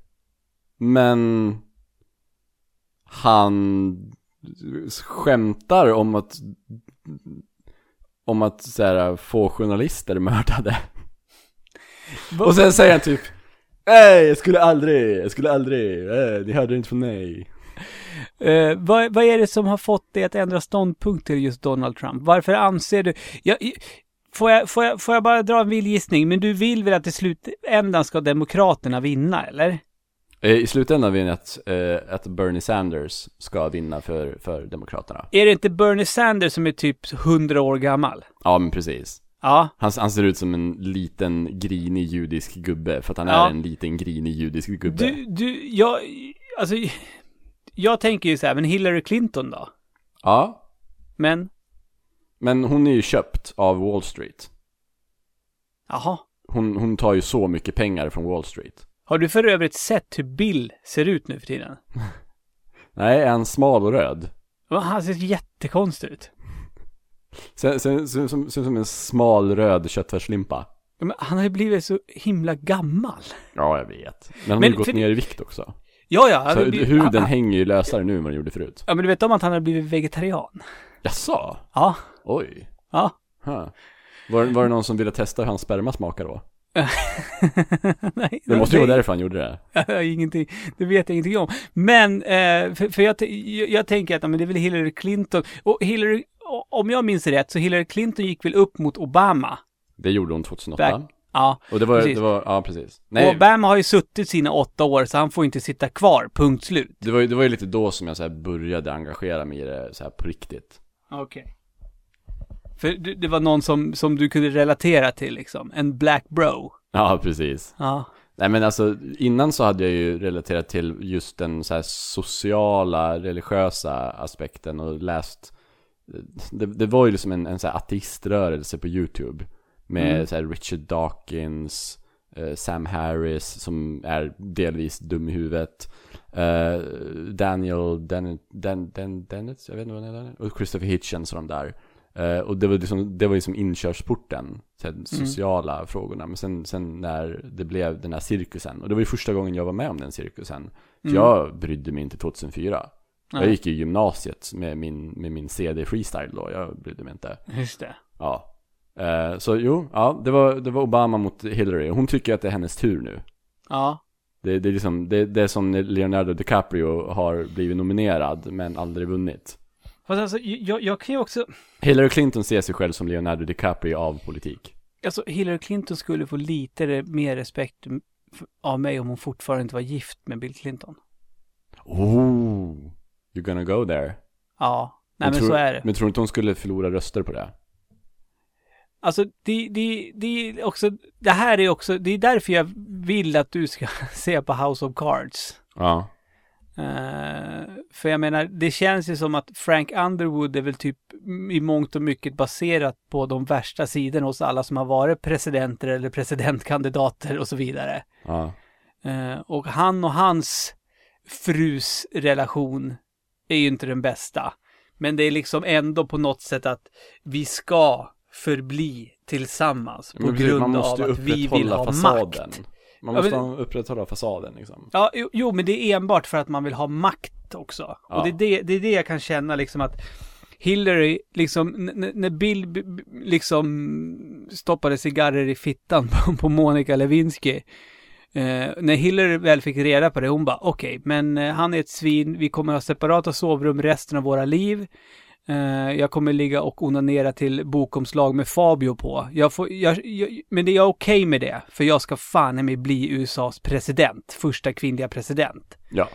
men han skämtar om att om att så här, få journalister mördade. Och sen säger han typ Nej, jag skulle aldrig, jag skulle aldrig, eh, ni hörde det inte från mig. Eh, vad, vad är det som har fått dig att ändra ståndpunkt till just Donald Trump? Varför anser du... Jag, får, jag, får, jag, får jag bara dra en vild gissning? Men du vill väl att i slutändan ska Demokraterna vinna, eller? Eh, I slutändan vill jag att, eh, att Bernie Sanders ska vinna för, för Demokraterna. Är det inte Bernie Sanders som är typ 100 år gammal? Ja, men precis. Ja. Han, han ser ut som en liten grinig judisk gubbe, för att han Ja. är en liten grinig judisk gubbe. Du, du, jag, alltså, jag tänker ju så här, men Hillary Clinton då? Ja, Men, men hon är ju köpt av Wall Street. jaha. Hon, hon tar ju så mycket pengar från Wall Street. Har du för övrigt sett hur Bill ser ut nu för tiden? Nej, han smal och röd? Va, Han ser jättekonstig ut. Ser, ser, som, en smal röd köttfärslimpa. Men han har ju blivit så himla gammal. Ja, jag vet. Men han har Men ju gått för- ner i vikt också. Ja, ja. Så blivit- huden hänger ju lösare nu än vad den gjorde förut. Ja, men du vet om att han har blivit vegetarian? Jaså? Ja. Oj. Ja. Huh. Var, var det någon som ville testa hur hans sperma smakar då? Nej, Det måste ju vara därför han gjorde det. Ingenting, det vet jag ingenting om. Men, eh, för, för jag, jag, tänker att men det är väl Hillary Clinton. Och Hillary, om jag minns rätt, så Hillary Clinton gick väl upp mot Obama? Det gjorde hon 2008. Back- Ja. Och det var, precis. det var, ja precis. Och Nej, Obama har ju suttit sina åtta år, så han får inte sitta kvar, punkt slut. det var, det var ju lite då som jag så började engagera mig i det så här på riktigt. Okej. För det, det var någon som, som du kunde relatera till liksom, en black bro. Ja, precis. Ja. Nej men alltså, innan så hade jag ju relaterat till just den så sociala, religiösa aspekten och läst Det, det var ju liksom en, en så här ateiströrelse på YouTube Med Mm. så här Richard Dawkins, eh, Sam Harris som är delvis dum i huvudet. Eh, Daniel Dennett, Den, Den, Dennett, jag vet inte vad han heter. Och Christopher Hitchens och de där. Eh, och det var liksom, det var liksom inkörsporten så här, sociala frågorna. Men sen, sen när det blev den här cirkusen Och det var ju första gången jag var med om den cirkusen. Mm. jag brydde mig inte 2004 Nej. Jag gick i gymnasiet med min, med min CD freestyle då, jag brydde mig inte. Just det. Ja Så jo, ja, det var, det var Obama mot Hillary hon tycker att det är hennes tur nu Ja. Det, det är liksom, det, det är som Leonardo DiCaprio har blivit nominerad men aldrig vunnit Fast alltså, jag, jag kan ju också... Hillary Clinton ser sig själv som Leonardo DiCaprio av politik Alltså, Hillary Clinton skulle få lite mer respekt av mig om hon fortfarande inte var gift med Bill Clinton. Oh, you're gonna go there. Ja, nej men, tror, så är det. Men tror du inte hon skulle förlora röster på det? Alltså det, det, det är också, det här är också, det är därför jag vill att du ska se på House of Cards. Ja. Eh, för jag menar, det känns ju som att Frank Underwood är väl typ i mångt och mycket baserat på de värsta sidorna hos alla som har varit presidenter eller presidentkandidater och så vidare. Ja. Eh, och han och hans frus relation är ju inte den bästa. Men det är liksom ändå på något sätt att vi ska förbli tillsammans på Men precis, grund av att vi vill ha fasaden. makt. Man Ja, måste men- ha- upprätthålla fasaden liksom. Ja, jo, jo, men det är enbart för att man vill ha makt också. Ja. Och det är det, det är det jag kan känna liksom att Hillary, liksom, när Bill liksom stoppade cigarrer i fittan på, på Monica Lewinsky. Eh, när Hillary väl fick reda på det, hon bara okej, men eh, han är ett svin, vi kommer ha separata sovrum resten av våra liv. Eh, jag kommer ligga och onanera till bokomslag med Fabio på. Jag får, jag, jag, men det är okej med det, för jag ska fan i mig bli USAs president, första kvinnliga president. Ja.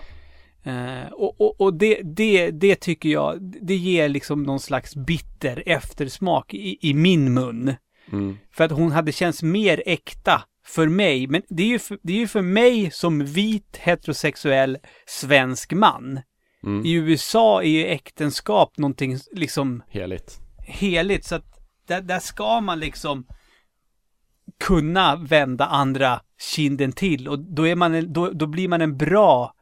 Eh, och och, och det, det, det tycker jag, det ger liksom någon slags bitter eftersmak i, i min mun. Mm. För att hon hade känts mer äkta för mig. Men det är ju för, det är ju för mig som vit heterosexuell svensk man. Mm. I USA är ju äktenskap någonting liksom Heligt. heligt. Så att där, där ska man liksom kunna vända andra kinden till. Och då, är man en, då, då blir man en bra,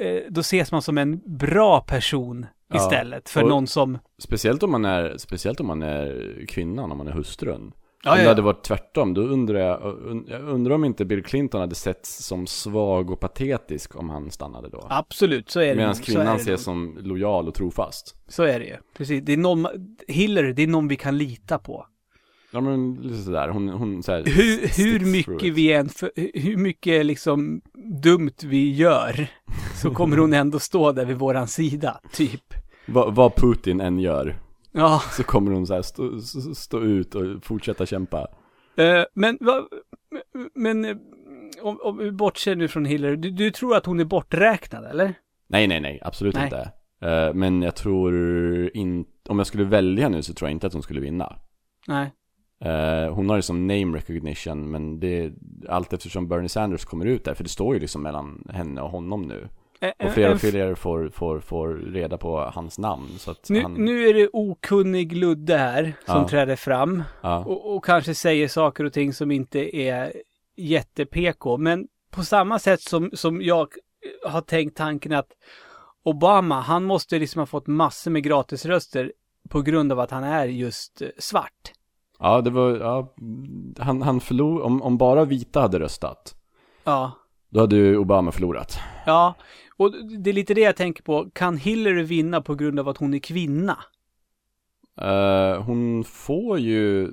eh, då ses man som en bra person Ja. istället för någon som... Speciellt om man är, speciellt om man är kvinnan, om man är hustrun. Ja, om det ja. hade varit tvärtom, då undrar jag, jag undrar om inte Bill Clinton hade setts som svag och patetisk om han stannade då. Absolut, så är det Medan kvinnan ses som lojal och trofast. Så är det ju. Precis. Det är någon, Hillary, det är någon vi kan lita på. Ja men lite sådär, hon, hon såhär Hur, hur mycket vi än, för, hur mycket liksom dumt vi gör, så kommer hon ändå stå där vid våran sida, typ. Va, vad Putin än gör, Ja, så kommer hon såhär stå, stå, stå ut och fortsätta kämpa. eh, men vad, men om, om vi bortser nu från Hillary, du, du tror att hon är borträknad, eller? Nej, nej, nej, absolut Nej. inte. Eh, men jag tror inte, om jag skulle välja nu så tror jag inte att hon skulle vinna. Nej. Eh, hon har ju som name recognition, men det allt eftersom Bernie Sanders kommer ut där, för det står ju liksom mellan henne och honom nu. Eh, Och fler och fler får, får, får reda på hans namn, så att Nu, han... nu är det okunnig Ludde här som Ja. träder fram ja. och, och kanske säger saker och ting som inte är jätte-PK. Men på samma sätt som, som jag har tänkt tanken att Obama, han måste liksom ha fått massor med gratisröster på grund av att han är just eh, svart. ja, det var, ja, han, han förlor, om, om bara vita hade röstat, Ja. då hade ju Obama förlorat. Ja, och det är lite det jag tänker på. Kan Hillary vinna på grund av att hon är kvinna? Eh, hon får ju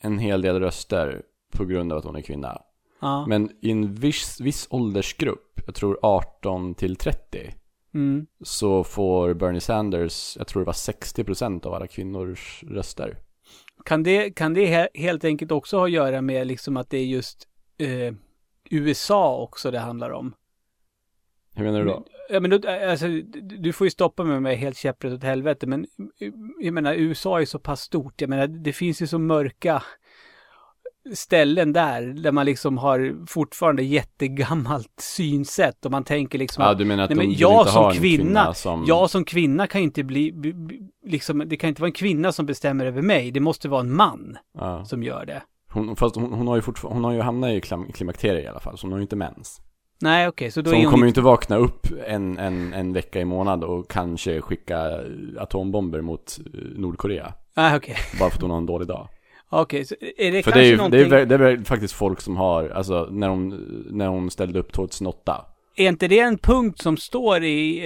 en hel del röster på grund av att hon är kvinna. Ja. Men i en viss, viss åldersgrupp, jag tror 18 till 30, Mm. så får Bernie Sanders, jag tror det var 60% av alla kvinnors röster. Kan det, kan det he- helt enkelt också ha att göra med liksom att det är just eh, USA också det handlar om? Hur menar du då? Ja, men då, alltså, du får ju stoppa mig med helt käpprätt åt helvete, men jag menar USA är så pass stort. Jag menar, det finns ju så mörka ställen där, där man liksom har fortfarande jättegammalt synsätt och man tänker liksom Ja, du menar att Nej, men jag som kvinna- kvinna som... jag som kvinna kan inte bli, liksom, det kan inte vara en kvinna som bestämmer över mig. Det måste vara en man Ja. som gör det. Hon, fast hon, hon har ju hon har ju hamnat i klim, klimakterie i alla fall, så hon har ju inte mens. Nej, okej, så då Så är hon hon kommer ju inte vakna upp en, en, en vecka i månad och kanske skicka atombomber mot eh, Nordkorea. Nej, okej. Bara för att hon har en dålig dag. Okej, så är det För kanske det är, någonting... det, är, det är faktiskt folk som har, alltså när hon, när hon ställde upp 2008. Är inte det en punkt som står i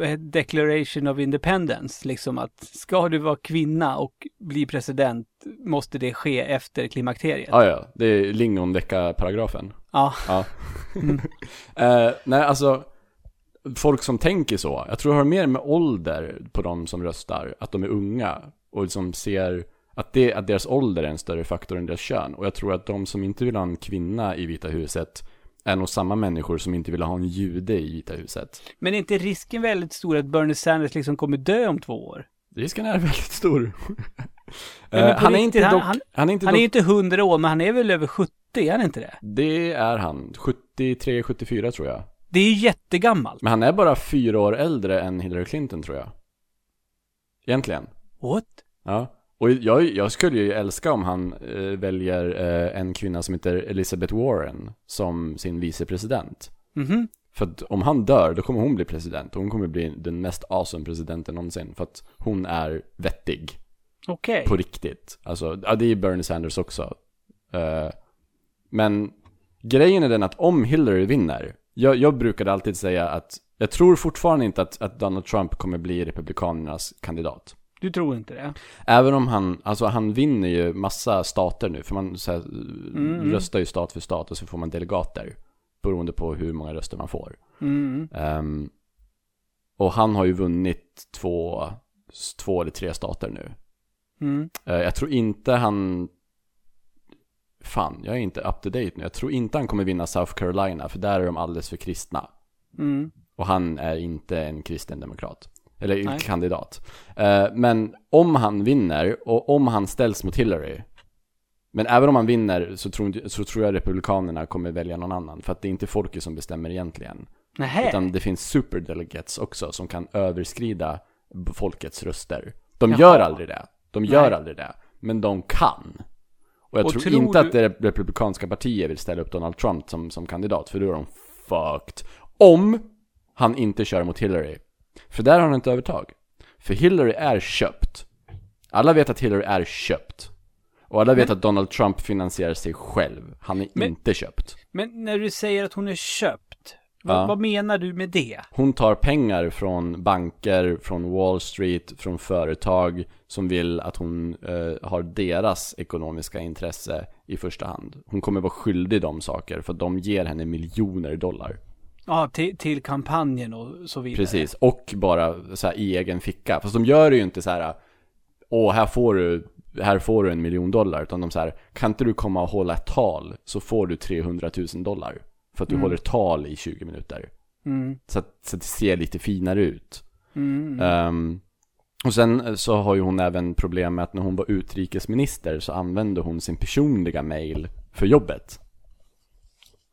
eh, Declaration of Independence? Liksom att ska du vara kvinna och bli president måste det ske efter klimakteriet. Ja, ja, det är lingonvecka-paragrafen. Ja. Ja. Mm. Eh, nej, alltså, folk som tänker så, jag tror det har mer med ålder på de som röstar, att de är unga och liksom ser Att, det, att deras ålder är en större faktor än deras kön. Och jag tror att de som inte vill ha en kvinna i Vita huset är nog samma människor som inte vill ha en jude i Vita huset. Men är inte risken väldigt stor att Bernie Sanders liksom kommer dö om två år? Risken är väldigt stor. Eh, han är inte han- dock, han- han är inte Han dock, är ju inte 100 år, men han är väl över 70, är han inte det? det är han. 73, 74 tror jag. Det är ju jättegammalt. Men han är bara fyra år äldre än Hillary Clinton tror jag. Egentligen. What? Ja. Och jag, jag skulle ju älska om han eh, väljer eh, en kvinna som heter Elizabeth Warren som sin vicepresident. Mhm. För att om han dör, då kommer hon bli president. Hon kommer bli den mest awesome presidenten någonsin. För att hon är vettig. Okej. På riktigt. Alltså, ja det är Bernie Sanders också. Eh, men grejen är den att om Hillary vinner, jag, jag brukade alltid säga att jag tror fortfarande inte att, att Donald Trump kommer bli republikanernas kandidat. Du tror inte det? Även om han, alltså han vinner ju massa stater nu, för man så här, Mm. röstar ju stat för stat och så får man delegater. Beroende på hur många röster man får. Mm. Ehm, och han har ju vunnit två, två eller tre stater nu. Mm. Eh, jag tror inte han... Fan, jag är inte up to date nu. Jag tror inte han kommer vinna South Carolina, för där är de alldeles för kristna. Mm. Och han är inte en kristen demokrat. Eller Nej. kandidat. Eh, men om han vinner, och om han ställs mot Hillary. Men även om han vinner så tror, så tror jag republikanerna kommer välja någon annan. För att det är inte folket som bestämmer egentligen. Nähä. Utan det finns superdelegates också som kan överskrida folkets röster. De Jaha. gör aldrig det. De gör Nej. aldrig det. Men de kan. Och jag Och tror, tror inte du- att det republikanska partiet vill ställa upp Donald Trump som, som kandidat. För då är de fucked. Om han inte kör mot Hillary. För där har han ett övertag. För Hillary är köpt. Alla vet att Hillary är köpt. Och alla vet att Donald Trump finansierar sig själv. Han är Men- inte köpt. Men när du säger att hon är köpt, Ja. vad menar du med det? Hon tar pengar från banker, från Wall Street, från företag som vill att hon eh, har deras ekonomiska intresse i första hand. Hon kommer vara skyldig dem saker för de ger henne miljoner dollar. Ja, till, till kampanjen och så vidare. Precis, och bara så här i egen ficka. Fast de gör det ju inte så här. Åh, här får du, här får du en miljon dollar. Utan de så här, kan inte du komma och hålla ett tal så får du 300 000 dollar. För att du Mm. håller tal i 20 minuter. Mm. Så att, så att det ser lite finare ut. Mm. Ehm, och sen så har ju hon även problem med att när hon var utrikesminister så använde hon sin personliga mail för jobbet.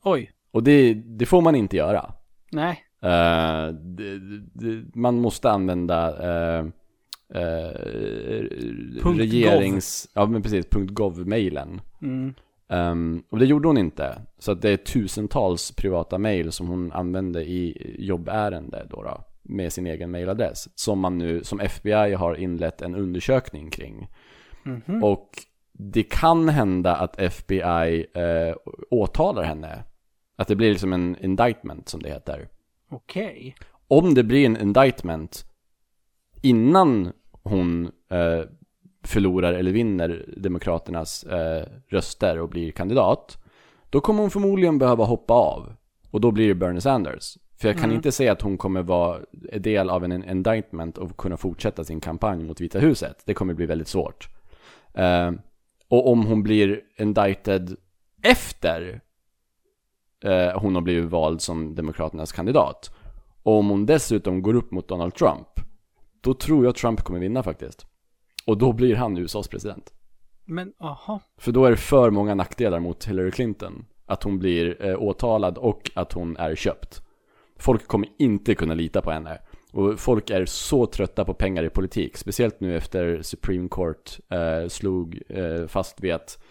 Oj. Och det, det får man inte göra. Nej. Eh, det, det, man måste använda eh, eh, Punkt regerings... Ja men precis, .gov-mailen. Mm. Ehm, och det gjorde hon inte. Så att det är tusentals privata mail som hon använde i jobbärende då, då med sin egen mailadress. Som man nu, som FBI har inlett en undersökning kring. Mhm. Och det kan hända att FBI eh, åtalar henne. Att det blir liksom en indictment som det heter. Okej. Om det blir en indictment innan hon eh, förlorar eller vinner Demokraternas eh, röster och blir kandidat, då kommer hon förmodligen behöva hoppa av. Och då blir det Bernie Sanders. För jag kan Mm. inte säga att hon kommer vara en del av en indictment och kunna fortsätta sin kampanj mot Vita huset. Det kommer bli väldigt svårt. Eh, och om hon blir indicted efter eh, hon har blivit vald som Demokraternas kandidat. Och om hon dessutom går upp mot Donald Trump, då tror jag Trump kommer vinna faktiskt. Och då blir han USAs president. Men, aha. För då är det för många nackdelar mot Hillary Clinton. Att hon blir eh, åtalad och att hon är köpt. Folk kommer inte kunna lita på henne. Och folk är så trötta på pengar i politik. Speciellt nu efter Supreme Court eh, slog eh, fast vid att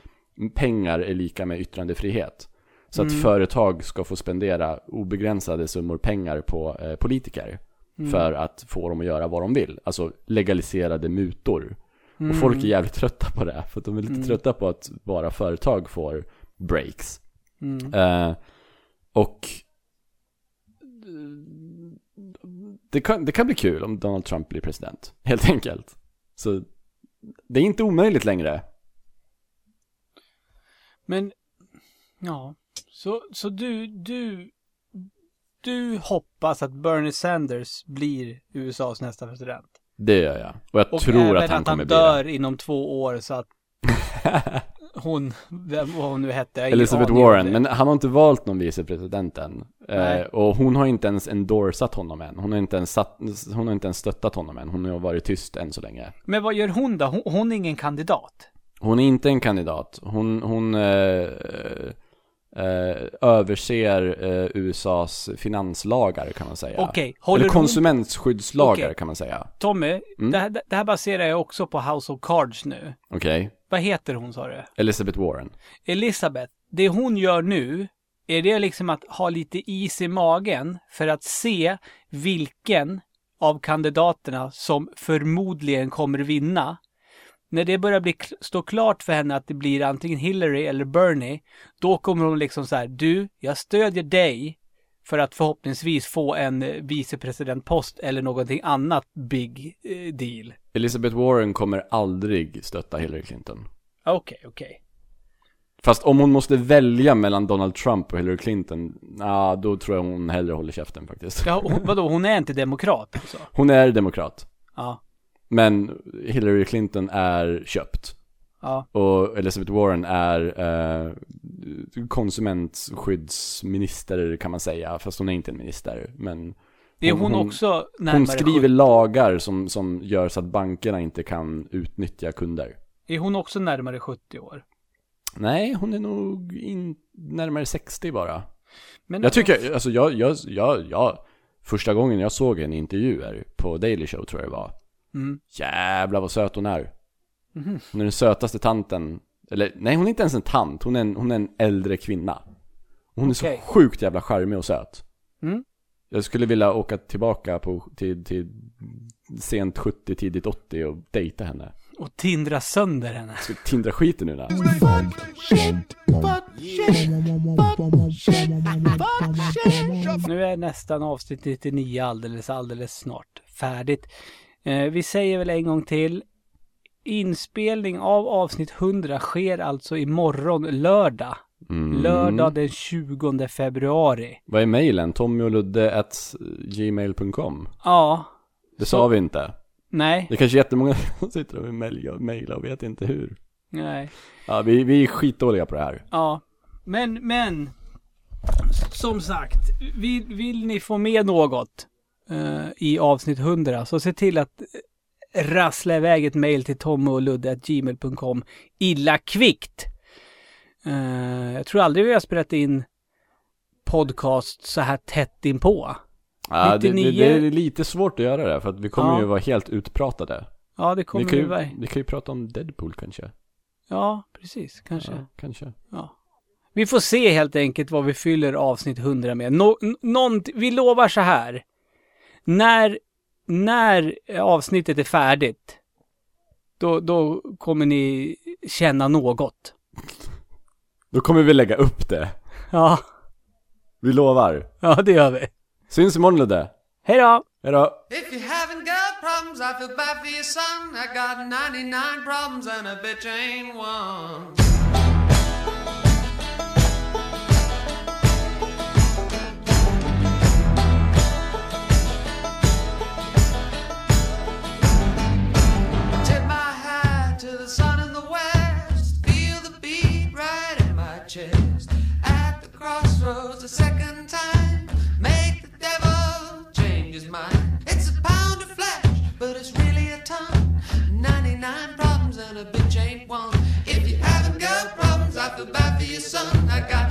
pengar är lika med yttrandefrihet. Så att Mm. företag ska få spendera obegränsade summor pengar på eh, politiker. Mm. För att få dem att göra vad de vill. Alltså legaliserade mutor. Mm. Och folk är jävligt trötta på det. För att de är lite Mm. trötta på att bara företag får breaks. Mm. Eh, och det kan, det kan bli kul om Donald Trump blir president. Helt enkelt. Så det är inte omöjligt längre. Men, ja. Så, så du, du, du hoppas att Bernie Sanders blir USAs nästa president? Det gör jag. Och jag Och tror att han att kommer han bli dör det. inom två år så att hon, vem vad hon nu hette. Elizabeth Warren, men han har inte valt någon vicepresident än. Eh, och hon har inte ens endorsat honom än. Hon har inte ens, satt, hon har inte ens stöttat honom än. Hon har varit tyst än så länge. Men vad gör hon då? Hon, hon är ingen kandidat. Hon är inte en kandidat. Hon, hon eh, eh, överser eh, USAs finanslagar kan man säga. Okej, håller Eller konsumentskyddslagar Okej. kan man säga. Tommy, Mm. det, här, det här baserar jag också på House of Cards nu. Okej. Vad heter hon sa du? Elizabeth Warren. Elisabeth, det hon gör nu, är det liksom att ha lite is i magen för att se vilken av kandidaterna som förmodligen kommer vinna? När det börjar bli, stå klart för henne att det blir antingen Hillary eller Bernie, då kommer hon liksom så här, du, jag stödjer dig för att förhoppningsvis få en eh, vicepresidentpost eller någonting annat big eh, deal. Elizabeth Warren kommer aldrig stötta Hillary Clinton. Okej, okej. Fast om hon måste välja mellan Donald Trump och Hillary Clinton, ja, då tror jag hon hellre håller käften faktiskt. Ja, hon, vadå, hon är inte demokrat alltså? Hon är demokrat. Ja, Men Hillary Clinton är köpt. ja. Och Elizabeth Warren är eh, konsumentskyddsminister kan man säga. Fast hon är inte en minister. Men Är Hon- hon, hon- också närmare hon skriver 70? lagar som, som gör så att bankerna inte kan utnyttja kunder. Är hon också närmare 70 år? Nej, hon är nog in, närmare 60 bara. Men Jag tycker, alltså jag, jag, jag, jag, första gången jag såg en intervju här på Daily Show tror jag det var. Mm. Jävlar vad söt hon är. Mhm. Hon är den sötaste tanten. Eller nej, hon är inte ens en tant. Hon är en, hon är en äldre kvinna. Hon är Okej. så sjukt jävla charmig och söt. Mm. Jag skulle vilja åka tillbaka på, till, till sent 70, tidigt 80 och dejta henne. Och tindra sönder henne. Jag ska tindra skiten ur henne. Nu är nästan avsnitt 99 alldeles, alldeles snart färdigt. Eh, vi säger väl en gång till. Inspelning av avsnitt 100 sker alltså imorgon lördag. Mm. Lördag den 20 februari. Vad är mejlen? Gmail.com Ja, Det Så- sa vi inte. nej, Det är kanske jättemånga som sitter och mejlar och vet inte hur. nej. Ja, vi, vi är skitdåliga på det här. Ja, men, men. Som sagt, vill, vill ni få med något eh, i avsnitt 100 så se till att eh, rassla iväg ett mejl till tommyochludde.gmail.com illa kvickt. Eh, jag tror aldrig vi har spelat in podcast så här tätt inpå. Ja, det, det, 99. det är lite svårt att göra det för att vi kommer Ja. ju vara helt utpratade. Ja, det Vi kommer kan, vi ju, iväg. vi kan ju prata om Deadpool kanske. Ja, precis. Kanske. Ja, kanske. Vi får se helt enkelt vad vi fyller avsnitt 100 med. Nå, n- nånt, vi lovar så här. När, när avsnittet är färdigt, då, då kommer ni känna något. Då kommer vi lägga upp det. Ja, Vi lovar. ja det gör vi. Syns imorgon Ludde. Hej då! Hejdå. If you haven't got problems, I feel bad for your son. I got 99 problems and a bitch ain't one. Crossroads, a second time. Make the devil change his mind. It's a pound of flesh, but it's really a ton. 99 problems and a bitch ain't one. If you haven't got problems, I feel bad for your son. I got